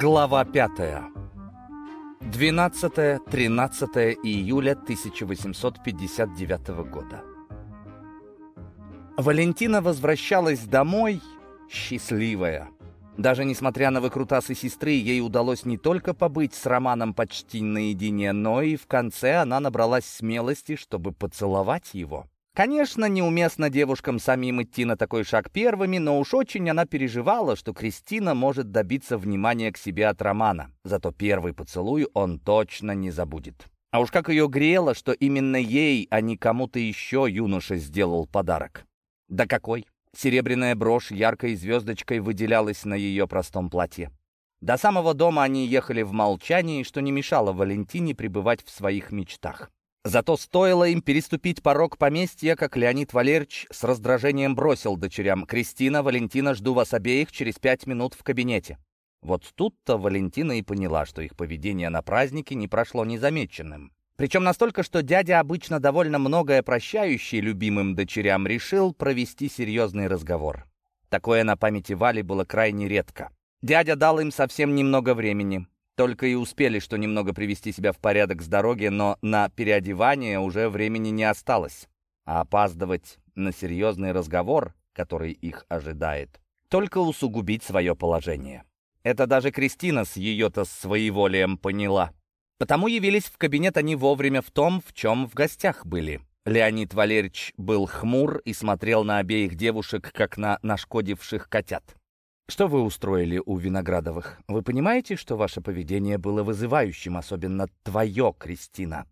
Глава 5. 12-13 июля 1859 года. Валентина возвращалась домой счастливая. Даже несмотря на выкрутасы сестры, ей удалось не только побыть с Романом почти наедине, но и в конце она набралась смелости, чтобы поцеловать его. Конечно, неуместно девушкам самим идти на такой шаг первыми, но уж очень она переживала, что Кристина может добиться внимания к себе от Романа. Зато первый поцелуй он точно не забудет. А уж как ее грело, что именно ей, а не кому-то еще юноша сделал подарок. Да какой! Серебряная брошь яркой звездочкой выделялась на ее простом платье. До самого дома они ехали в молчании, что не мешало Валентине пребывать в своих мечтах. Зато стоило им переступить порог поместья, как Леонид Валерьевич с раздражением бросил дочерям «Кристина, Валентина, жду вас обеих через пять минут в кабинете». Вот тут-то Валентина и поняла, что их поведение на празднике не прошло незамеченным. Причем настолько, что дядя, обычно довольно многое прощающий любимым дочерям, решил провести серьезный разговор. Такое на памяти Вали было крайне редко. Дядя дал им совсем немного времени. Только и успели, что немного привести себя в порядок с дороги, но на переодевание уже времени не осталось. А опаздывать на серьезный разговор, который их ожидает, только усугубить свое положение. Это даже Кристина с ее-то своеволием поняла. Потому явились в кабинет они вовремя в том, в чем в гостях были. Леонид Валерьевич был хмур и смотрел на обеих девушек, как на нашкодивших котят. Что вы устроили у Виноградовых? Вы понимаете, что ваше поведение было вызывающим, особенно твое, Кристина?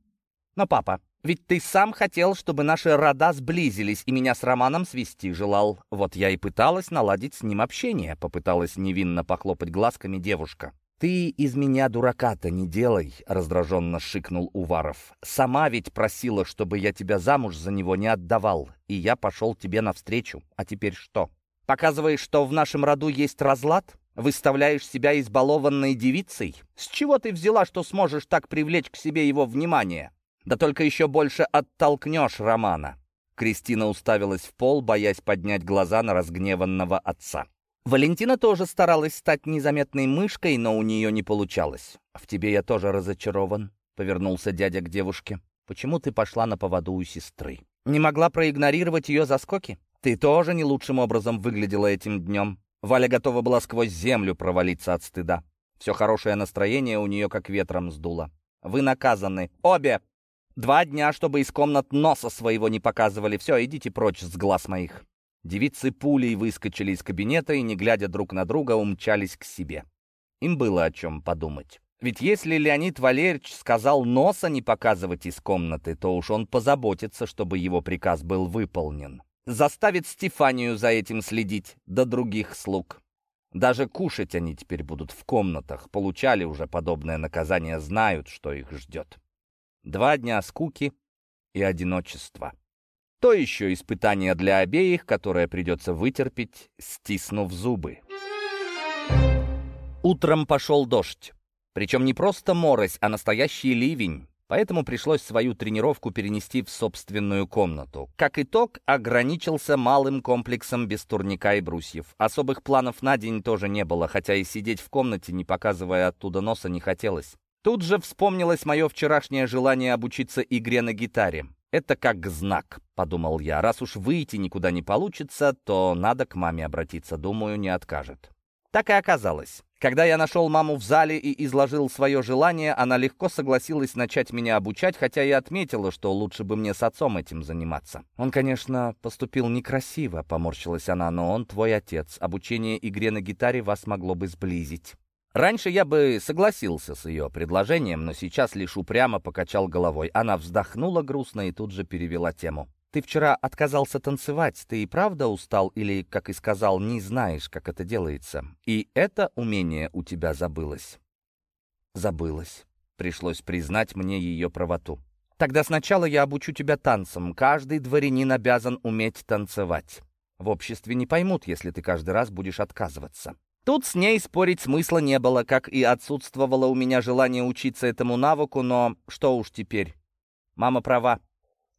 Но, папа, ведь ты сам хотел, чтобы наши рода сблизились, и меня с Романом свести желал. Вот я и пыталась наладить с ним общение, попыталась невинно похлопать глазками девушка. «Ты из меня дурака-то не делай», — раздраженно шикнул Уваров. «Сама ведь просила, чтобы я тебя замуж за него не отдавал, и я пошел тебе навстречу. А теперь что?» Показываешь, что в нашем роду есть разлад? Выставляешь себя избалованной девицей? С чего ты взяла, что сможешь так привлечь к себе его внимание? Да только еще больше оттолкнешь Романа». Кристина уставилась в пол, боясь поднять глаза на разгневанного отца. Валентина тоже старалась стать незаметной мышкой, но у нее не получалось. «В тебе я тоже разочарован», — повернулся дядя к девушке. «Почему ты пошла на поводу у сестры? Не могла проигнорировать ее заскоки? Ты тоже не лучшим образом выглядела этим днем. Валя готова была сквозь землю провалиться от стыда. Все хорошее настроение у нее как ветром сдуло. Вы наказаны. Обе! Два дня, чтобы из комнат носа своего не показывали. Все, идите прочь с глаз моих. Девицы пулей выскочили из кабинета и, не глядя друг на друга, умчались к себе. Им было о чем подумать. Ведь если Леонид Валерьевич сказал носа не показывать из комнаты, то уж он позаботится, чтобы его приказ был выполнен заставит Стефанию за этим следить, до других слуг. Даже кушать они теперь будут в комнатах, получали уже подобное наказание, знают, что их ждет. Два дня скуки и одиночества. То еще испытание для обеих, которое придется вытерпеть, стиснув зубы. Утром пошел дождь. Причем не просто морось, а настоящий ливень. Поэтому пришлось свою тренировку перенести в собственную комнату. Как итог, ограничился малым комплексом без турника и брусьев. Особых планов на день тоже не было, хотя и сидеть в комнате, не показывая оттуда носа, не хотелось. Тут же вспомнилось мое вчерашнее желание обучиться игре на гитаре. «Это как знак», — подумал я. «Раз уж выйти никуда не получится, то надо к маме обратиться. Думаю, не откажет». Так и оказалось. Когда я нашел маму в зале и изложил свое желание, она легко согласилась начать меня обучать, хотя и отметила, что лучше бы мне с отцом этим заниматься. Он, конечно, поступил некрасиво, поморщилась она, но он твой отец. Обучение игре на гитаре вас могло бы сблизить. Раньше я бы согласился с ее предложением, но сейчас лишь упрямо покачал головой. Она вздохнула грустно и тут же перевела тему. Ты вчера отказался танцевать. Ты и правда устал или, как и сказал, не знаешь, как это делается? И это умение у тебя забылось?» «Забылось. Пришлось признать мне ее правоту. Тогда сначала я обучу тебя танцам. Каждый дворянин обязан уметь танцевать. В обществе не поймут, если ты каждый раз будешь отказываться». Тут с ней спорить смысла не было, как и отсутствовало у меня желание учиться этому навыку, но что уж теперь. Мама права.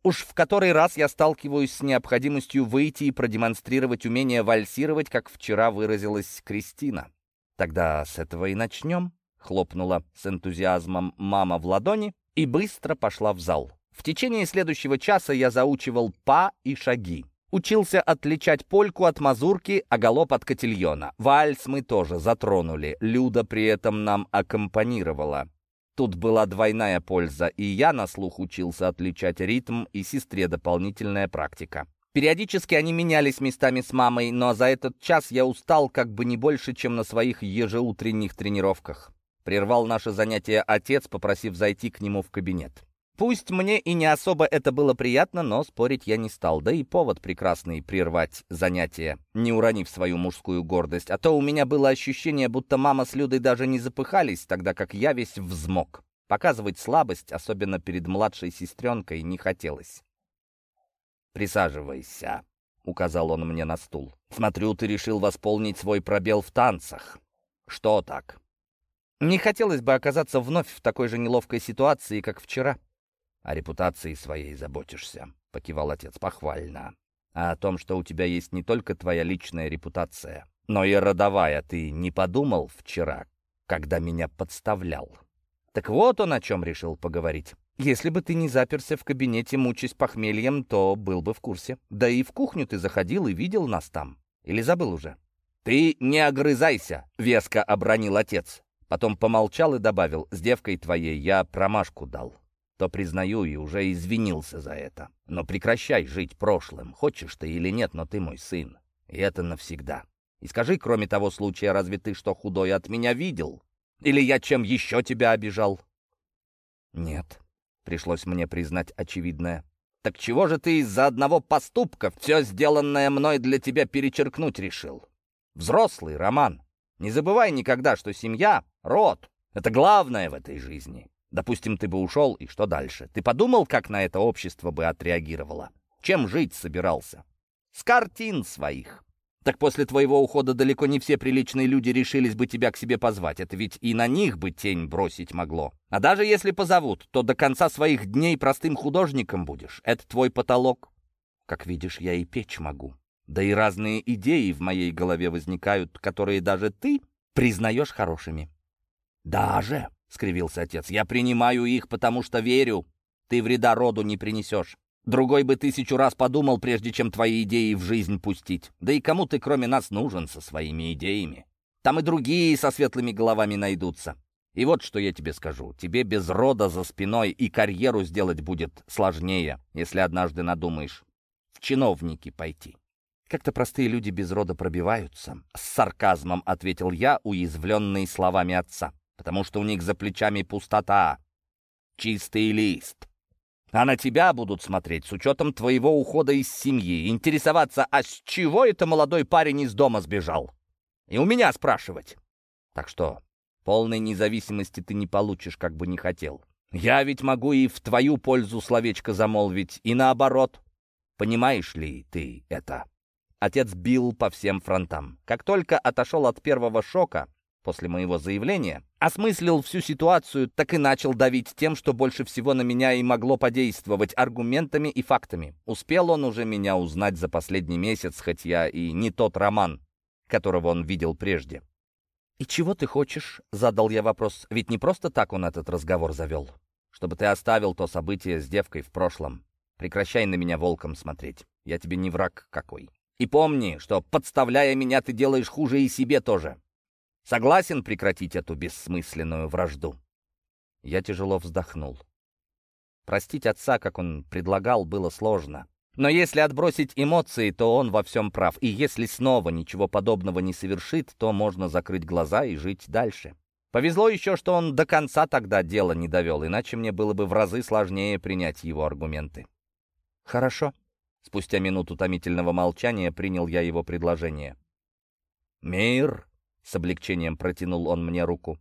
Уж в который раз я сталкиваюсь с необходимостью выйти и продемонстрировать умение вальсировать, как вчера выразилась Кристина. Тогда с этого и начнем, хлопнула с энтузиазмом мама в ладони и быстро пошла в зал. В течение следующего часа я заучивал па и шаги. Учился отличать польку от мазурки, а галоп от котильона. Вальс мы тоже затронули. Люда при этом нам аккомпанировала. Тут была двойная польза, и я на слух учился отличать ритм, и сестре дополнительная практика. Периодически они менялись местами с мамой, но за этот час я устал как бы не больше, чем на своих ежеутренних тренировках. Прервал наше занятие отец, попросив зайти к нему в кабинет. Пусть мне и не особо это было приятно, но спорить я не стал. Да и повод прекрасный прервать занятие, не уронив свою мужскую гордость. А то у меня было ощущение, будто мама с Людой даже не запыхались, тогда как я весь взмок. Показывать слабость, особенно перед младшей сестренкой, не хотелось. «Присаживайся», — указал он мне на стул. «Смотрю, ты решил восполнить свой пробел в танцах. Что так?» «Не хотелось бы оказаться вновь в такой же неловкой ситуации, как вчера», «О репутации своей заботишься», — покивал отец похвально. «А о том, что у тебя есть не только твоя личная репутация, но и родовая, ты не подумал вчера, когда меня подставлял?» Так вот он о чем решил поговорить. Если бы ты не заперся в кабинете, мучаясь похмельем, то был бы в курсе. Да и в кухню ты заходил и видел нас там. Или забыл уже? «Ты не огрызайся!» — веско обронил отец. Потом помолчал и добавил, «С девкой твоей я промашку дал то признаю и уже извинился за это. Но прекращай жить прошлым, хочешь ты или нет, но ты мой сын. И это навсегда. И скажи, кроме того случая, разве ты что худое от меня видел? Или я чем еще тебя обижал? Нет, пришлось мне признать очевидное. Так чего же ты из-за одного поступка все сделанное мной для тебя перечеркнуть решил? Взрослый роман. Не забывай никогда, что семья, род — это главное в этой жизни. Допустим, ты бы ушел, и что дальше? Ты подумал, как на это общество бы отреагировало? Чем жить собирался? С картин своих. Так после твоего ухода далеко не все приличные люди решились бы тебя к себе позвать. Это ведь и на них бы тень бросить могло. А даже если позовут, то до конца своих дней простым художником будешь. Это твой потолок. Как видишь, я и печь могу. Да и разные идеи в моей голове возникают, которые даже ты признаешь хорошими. Даже, — скривился отец. «Я принимаю их, потому что верю. Ты вреда роду не принесешь. Другой бы тысячу раз подумал, прежде чем твои идеи в жизнь пустить. Да и кому ты, кроме нас, нужен со своими идеями? Там и другие со светлыми головами найдутся. И вот что я тебе скажу. Тебе без рода за спиной и карьеру сделать будет сложнее, если однажды надумаешь в чиновники пойти». «Как-то простые люди без рода пробиваются», — с сарказмом ответил я, уязвленный словами отца потому что у них за плечами пустота, чистый лист. А на тебя будут смотреть с учетом твоего ухода из семьи, интересоваться, а с чего это молодой парень из дома сбежал? И у меня спрашивать. Так что полной независимости ты не получишь, как бы не хотел. Я ведь могу и в твою пользу словечко замолвить, и наоборот. Понимаешь ли ты это? Отец бил по всем фронтам. Как только отошел от первого шока, после моего заявления, осмыслил всю ситуацию, так и начал давить тем, что больше всего на меня и могло подействовать, аргументами и фактами. Успел он уже меня узнать за последний месяц, хоть я и не тот роман, которого он видел прежде. «И чего ты хочешь?» — задал я вопрос. «Ведь не просто так он этот разговор завел. Чтобы ты оставил то событие с девкой в прошлом. Прекращай на меня волком смотреть. Я тебе не враг какой. И помни, что, подставляя меня, ты делаешь хуже и себе тоже. Согласен прекратить эту бессмысленную вражду?» Я тяжело вздохнул. Простить отца, как он предлагал, было сложно. Но если отбросить эмоции, то он во всем прав. И если снова ничего подобного не совершит, то можно закрыть глаза и жить дальше. Повезло еще, что он до конца тогда дело не довел, иначе мне было бы в разы сложнее принять его аргументы. «Хорошо». Спустя минуту томительного молчания принял я его предложение. «Мир!» С облегчением протянул он мне руку.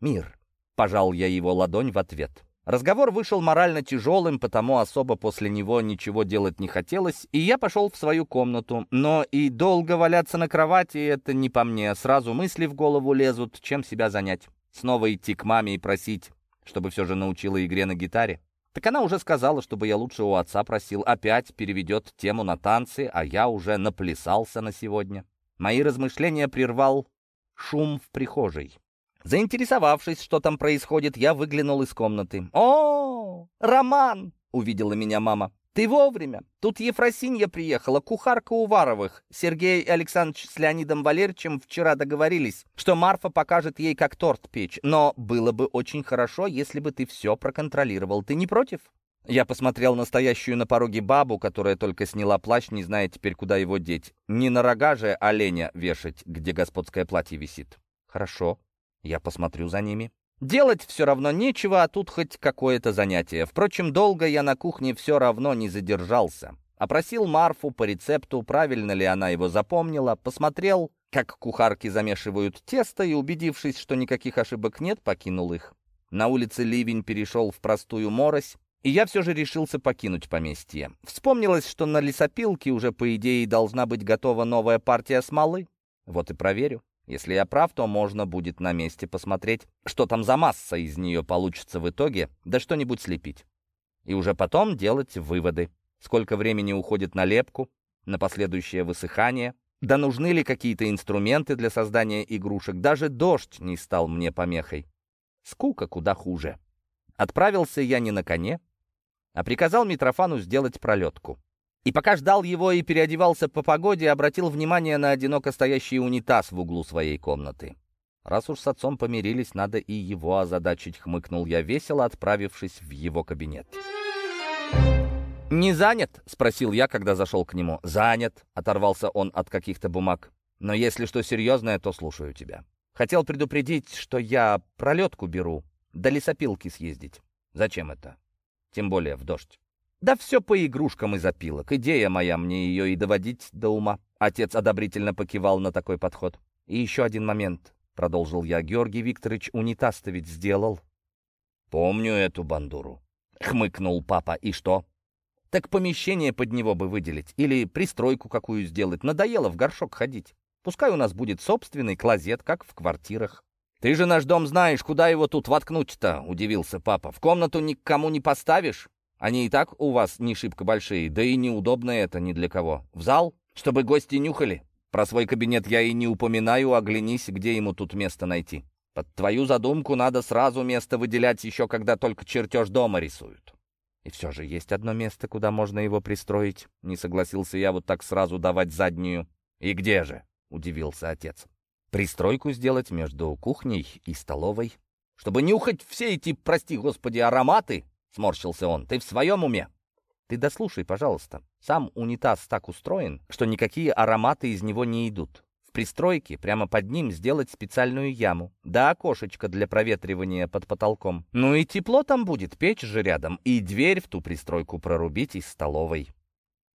«Мир!» — пожал я его ладонь в ответ. Разговор вышел морально тяжелым, потому особо после него ничего делать не хотелось, и я пошел в свою комнату. Но и долго валяться на кровати — это не по мне. Сразу мысли в голову лезут, чем себя занять. Снова идти к маме и просить, чтобы все же научила игре на гитаре. Так она уже сказала, чтобы я лучше у отца просил. Опять переведет тему на танцы, а я уже наплясался на сегодня. Мои размышления прервал шум в прихожей. Заинтересовавшись, что там происходит, я выглянул из комнаты. «О, Роман!» — увидела меня мама. «Ты вовремя. Тут Ефросинья приехала, кухарка Уваровых. Сергей Александрович с Леонидом Валерьевичем вчера договорились, что Марфа покажет ей, как торт печь. Но было бы очень хорошо, если бы ты все проконтролировал. Ты не против?» Я посмотрел на стоящую на пороге бабу, которая только сняла плащ, не зная теперь, куда его деть. Не на рога же оленя вешать, где господское платье висит. «Хорошо, я посмотрю за ними». Делать все равно нечего, а тут хоть какое-то занятие. Впрочем, долго я на кухне все равно не задержался. Опросил Марфу по рецепту, правильно ли она его запомнила, посмотрел, как кухарки замешивают тесто, и, убедившись, что никаких ошибок нет, покинул их. На улице ливень перешел в простую морось, и я все же решился покинуть поместье. Вспомнилось, что на лесопилке уже, по идее, должна быть готова новая партия смолы. Вот и проверю. Если я прав, то можно будет на месте посмотреть, что там за масса из нее получится в итоге, да что-нибудь слепить. И уже потом делать выводы. Сколько времени уходит на лепку, на последующее высыхание, да нужны ли какие-то инструменты для создания игрушек. Даже дождь не стал мне помехой. Скука куда хуже. Отправился я не на коне, а приказал Митрофану сделать пролетку. И пока ждал его и переодевался по погоде, обратил внимание на одиноко стоящий унитаз в углу своей комнаты. Раз уж с отцом помирились, надо и его озадачить, хмыкнул я весело, отправившись в его кабинет. «Не занят?» — спросил я, когда зашел к нему. «Занят», — оторвался он от каких-то бумаг. «Но если что серьезное, то слушаю тебя. Хотел предупредить, что я пролетку беру, до лесопилки съездить. Зачем это? Тем более в дождь». Да все по игрушкам и запилок. Идея моя мне ее и доводить до ума. Отец одобрительно покивал на такой подход. И еще один момент, продолжил я. Георгий Викторович унитаз-то ведь сделал. Помню эту бандуру. Хмыкнул папа. И что? Так помещение под него бы выделить. Или пристройку какую сделать. Надоело в горшок ходить. Пускай у нас будет собственный клозет, как в квартирах. «Ты же наш дом знаешь, куда его тут воткнуть-то?» — удивился папа. «В комнату никому не поставишь?» Они и так у вас не шибко большие, да и неудобно это ни для кого. В зал, чтобы гости нюхали. Про свой кабинет я и не упоминаю, оглянись, где ему тут место найти. Под твою задумку надо сразу место выделять еще, когда только чертеж дома рисуют. И все же есть одно место, куда можно его пристроить. Не согласился я вот так сразу давать заднюю. И где же? Удивился отец. Пристройку сделать между кухней и столовой. Чтобы нюхать все эти, прости господи, ароматы, — сморщился он. «Ты в своем уме?» «Ты дослушай, пожалуйста. Сам унитаз так устроен, что никакие ароматы из него не идут. В пристройке прямо под ним сделать специальную яму. Да окошечко для проветривания под потолком. Ну и тепло там будет, печь же рядом. И дверь в ту пристройку прорубить из столовой.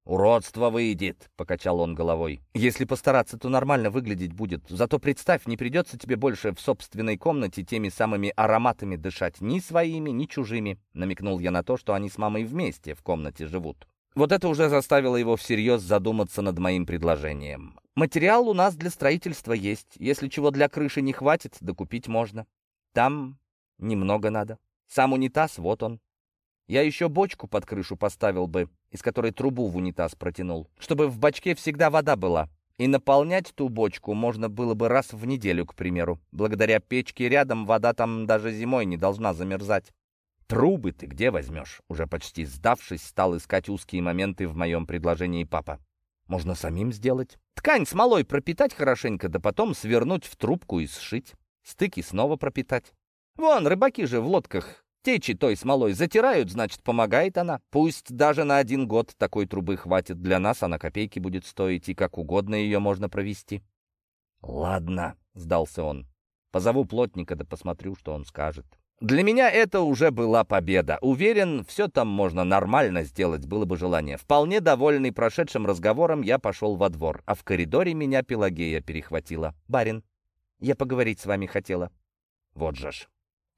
«Уродство выйдет», — покачал он головой. «Если постараться, то нормально выглядеть будет. Зато представь, не придется тебе больше в собственной комнате теми самыми ароматами дышать, ни своими, ни чужими», — намекнул я на то, что они с мамой вместе в комнате живут. Вот это уже заставило его всерьез задуматься над моим предложением. «Материал у нас для строительства есть. Если чего для крыши не хватит, докупить можно. Там немного надо. Сам унитаз, вот он. Я еще бочку под крышу поставил бы, из которой трубу в унитаз протянул, чтобы в бачке всегда вода была. И наполнять ту бочку можно было бы раз в неделю, к примеру. Благодаря печке рядом вода там даже зимой не должна замерзать. «Трубы ты где возьмешь?» Уже почти сдавшись, стал искать узкие моменты в моем предложении папа. «Можно самим сделать. Ткань смолой пропитать хорошенько, да потом свернуть в трубку и сшить. Стыки снова пропитать. Вон, рыбаки же в лодках Течи той смолой затирают, значит, помогает она. Пусть даже на один год такой трубы хватит для нас, она копейки будет стоить, и как угодно ее можно провести. «Ладно», — сдался он. «Позову плотника, да посмотрю, что он скажет». Для меня это уже была победа. Уверен, все там можно нормально сделать, было бы желание. Вполне довольный прошедшим разговором, я пошел во двор, а в коридоре меня Пелагея перехватила. «Барин, я поговорить с вами хотела». Вот же ж.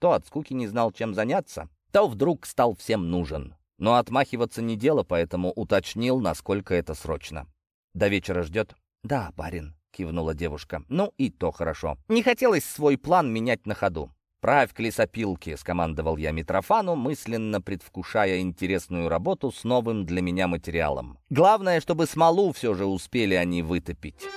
То от скуки не знал, чем заняться, то вдруг стал всем нужен. Но отмахиваться не дело, поэтому уточнил, насколько это срочно. «До вечера ждет?» «Да, барин», — кивнула девушка. «Ну и то хорошо. Не хотелось свой план менять на ходу. «Правь к лесопилке», — скомандовал я Митрофану, мысленно предвкушая интересную работу с новым для меня материалом. Главное, чтобы смолу все же успели они вытопить.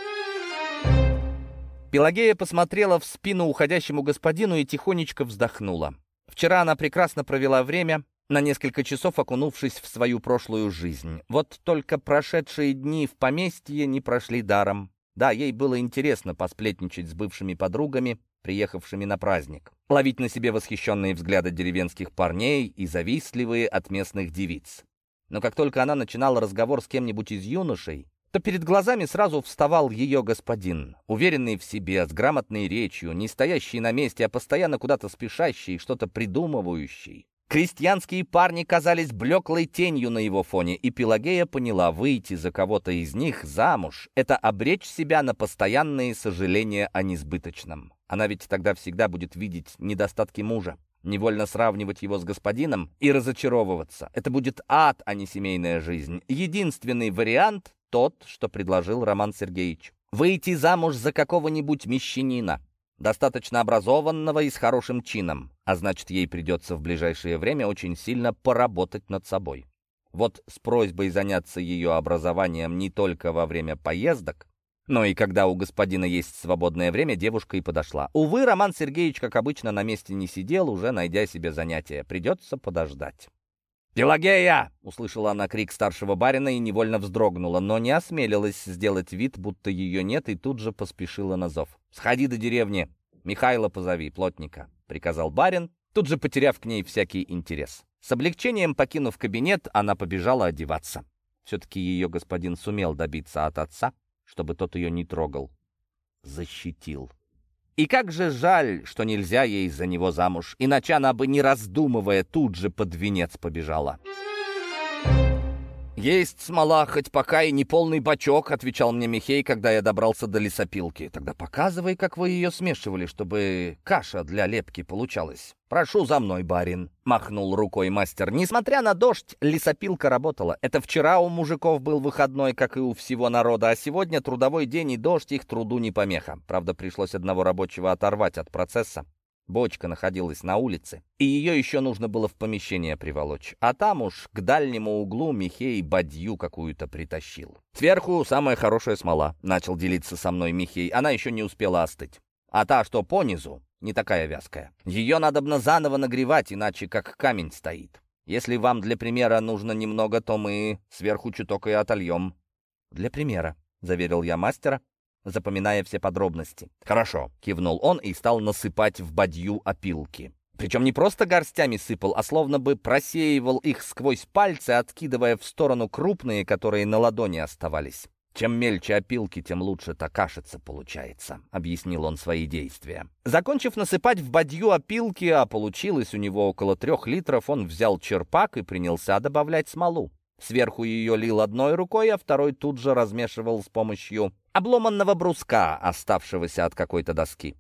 Пелагея посмотрела в спину уходящему господину и тихонечко вздохнула. Вчера она прекрасно провела время, на несколько часов окунувшись в свою прошлую жизнь. Вот только прошедшие дни в поместье не прошли даром. Да, ей было интересно посплетничать с бывшими подругами, приехавшими на праздник, ловить на себе восхищенные взгляды деревенских парней и завистливые от местных девиц. Но как только она начинала разговор с кем-нибудь из юношей, то перед глазами сразу вставал ее господин, уверенный в себе, с грамотной речью, не стоящий на месте, а постоянно куда-то спешащий, что-то придумывающий. Крестьянские парни казались блеклой тенью на его фоне, и Пелагея поняла, выйти за кого-то из них замуж — это обречь себя на постоянные сожаления о несбыточном. Она ведь тогда всегда будет видеть недостатки мужа, невольно сравнивать его с господином и разочаровываться. Это будет ад, а не семейная жизнь. Единственный вариант — тот, что предложил Роман Сергеевич. Выйти замуж за какого-нибудь мещанина, достаточно образованного и с хорошим чином, а значит, ей придется в ближайшее время очень сильно поработать над собой. Вот с просьбой заняться ее образованием не только во время поездок, но и когда у господина есть свободное время, девушка и подошла. Увы, Роман Сергеевич, как обычно, на месте не сидел, уже найдя себе занятие. Придется подождать. «Пелагея!» — услышала она крик старшего барина и невольно вздрогнула, но не осмелилась сделать вид, будто ее нет, и тут же поспешила на зов. «Сходи до деревни, Михайла позови, плотника», — приказал барин, тут же потеряв к ней всякий интерес. С облегчением покинув кабинет, она побежала одеваться. Все-таки ее господин сумел добиться от отца, чтобы тот ее не трогал. Защитил. И как же жаль, что нельзя ей за него замуж, иначе она бы, не раздумывая, тут же под венец побежала. «Есть смола, хоть пока и не полный бачок», — отвечал мне Михей, когда я добрался до лесопилки. «Тогда показывай, как вы ее смешивали, чтобы каша для лепки получалась». «Прошу за мной, барин», — махнул рукой мастер. Несмотря на дождь, лесопилка работала. Это вчера у мужиков был выходной, как и у всего народа, а сегодня трудовой день и дождь их труду не помеха. Правда, пришлось одного рабочего оторвать от процесса. Бочка находилась на улице, и ее еще нужно было в помещение приволочь. А там уж к дальнему углу Михей бадью какую-то притащил. «Сверху самая хорошая смола», — начал делиться со мной Михей. Она еще не успела остыть. А та, что понизу, не такая вязкая. Ее надо заново нагревать, иначе как камень стоит. Если вам для примера нужно немного, то мы сверху чуток и отольем». «Для примера», — заверил я мастера, запоминая все подробности. «Хорошо», — кивнул он и стал насыпать в бадью опилки. Причем не просто горстями сыпал, а словно бы просеивал их сквозь пальцы, откидывая в сторону крупные, которые на ладони оставались. «Чем мельче опилки, тем лучше та кашица получается», — объяснил он свои действия. Закончив насыпать в бадью опилки, а получилось у него около трех литров, он взял черпак и принялся добавлять смолу. Сверху ее лил одной рукой, а второй тут же размешивал с помощью обломанного бруска, оставшегося от какой-то доски.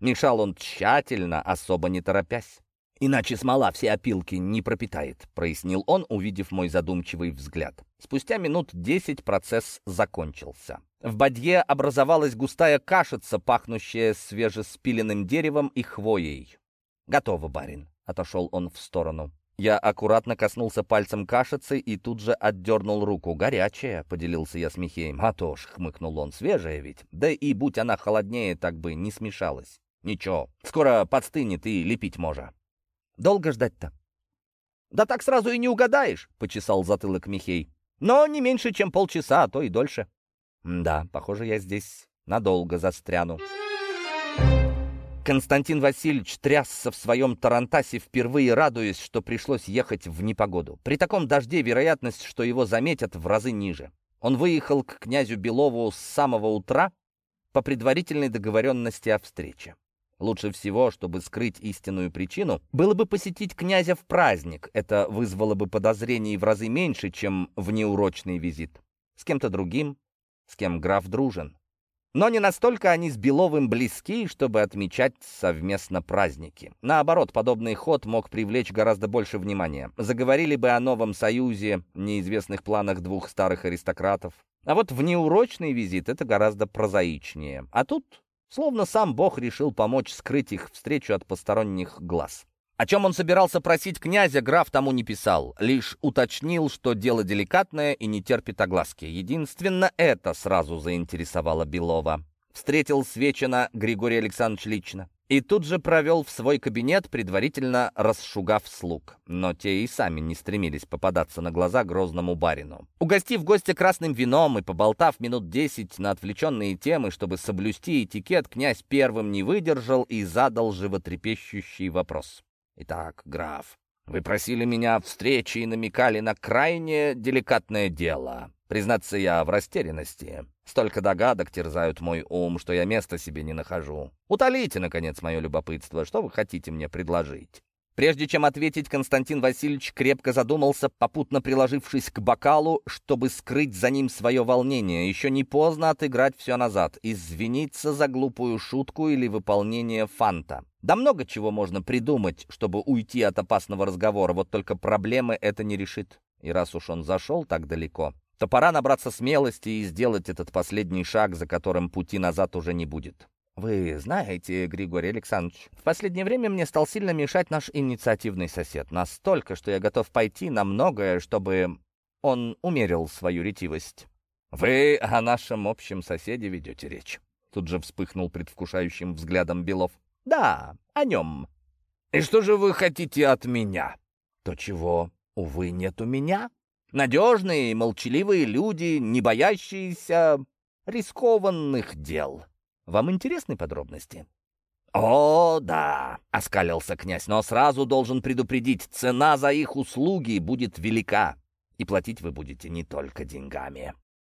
Мешал он тщательно, особо не торопясь. «Иначе смола все опилки не пропитает», — прояснил он, увидев мой задумчивый взгляд. Спустя минут десять процесс закончился. В бадье образовалась густая кашица, пахнущая свежеспиленным деревом и хвоей. «Готово, барин», — отошел он в сторону. Я аккуратно коснулся пальцем кашицы и тут же отдернул руку. «Горячая», — поделился я с Михеем. «А то ж», — хмыкнул он, — «свежая ведь. Да и будь она холоднее, так бы не смешалась». «Ничего, скоро подстынет и лепить можно». Долго ждать-то? Да так сразу и не угадаешь, почесал затылок Михей. Но не меньше, чем полчаса, а то и дольше. Да, похоже, я здесь надолго застряну. Константин Васильевич трясся в своем тарантасе, впервые радуясь, что пришлось ехать в непогоду. При таком дожде вероятность, что его заметят, в разы ниже. Он выехал к князю Белову с самого утра по предварительной договоренности о встрече. Лучше всего, чтобы скрыть истинную причину, было бы посетить князя в праздник. Это вызвало бы подозрений в разы меньше, чем внеурочный визит. С кем-то другим, с кем граф дружен. Но не настолько они с Беловым близки, чтобы отмечать совместно праздники. Наоборот, подобный ход мог привлечь гораздо больше внимания. Заговорили бы о новом союзе, неизвестных планах двух старых аристократов. А вот внеурочный визит — это гораздо прозаичнее. А тут Словно сам Бог решил помочь скрыть их встречу от посторонних глаз. О чем он собирался просить князя, граф тому не писал, лишь уточнил, что дело деликатное и не терпит огласки. Единственно это сразу заинтересовало Белова. встретил Свечина Григорий Александрович лично. И тут же провел в свой кабинет, предварительно расшугав слуг. Но те и сами не стремились попадаться на глаза грозному барину. Угостив гостя красным вином и поболтав минут десять на отвлеченные темы, чтобы соблюсти этикет, князь первым не выдержал и задал животрепещущий вопрос. «Итак, граф, вы просили меня встречи и намекали на крайне деликатное дело. Признаться, я в растерянности. Столько догадок терзают мой ум, что я места себе не нахожу. Утолите, наконец, мое любопытство. Что вы хотите мне предложить?» Прежде чем ответить, Константин Васильевич крепко задумался, попутно приложившись к бокалу, чтобы скрыть за ним свое волнение. Еще не поздно отыграть все назад, извиниться за глупую шутку или выполнение фанта. Да много чего можно придумать, чтобы уйти от опасного разговора, вот только проблемы это не решит. И раз уж он зашел так далеко, то пора набраться смелости и сделать этот последний шаг, за которым пути назад уже не будет. «Вы знаете, Григорий Александрович, в последнее время мне стал сильно мешать наш инициативный сосед. Настолько, что я готов пойти на многое, чтобы он умерил свою ретивость». «Вы о нашем общем соседе ведете речь?» Тут же вспыхнул предвкушающим взглядом Белов. «Да, о нем». «И что же вы хотите от меня?» «То чего, увы, нет у меня. Надежные, молчаливые люди, не боящиеся рискованных дел». Вам интересны подробности?» «О, да!» — оскалился князь, «но сразу должен предупредить, цена за их услуги будет велика, и платить вы будете не только деньгами».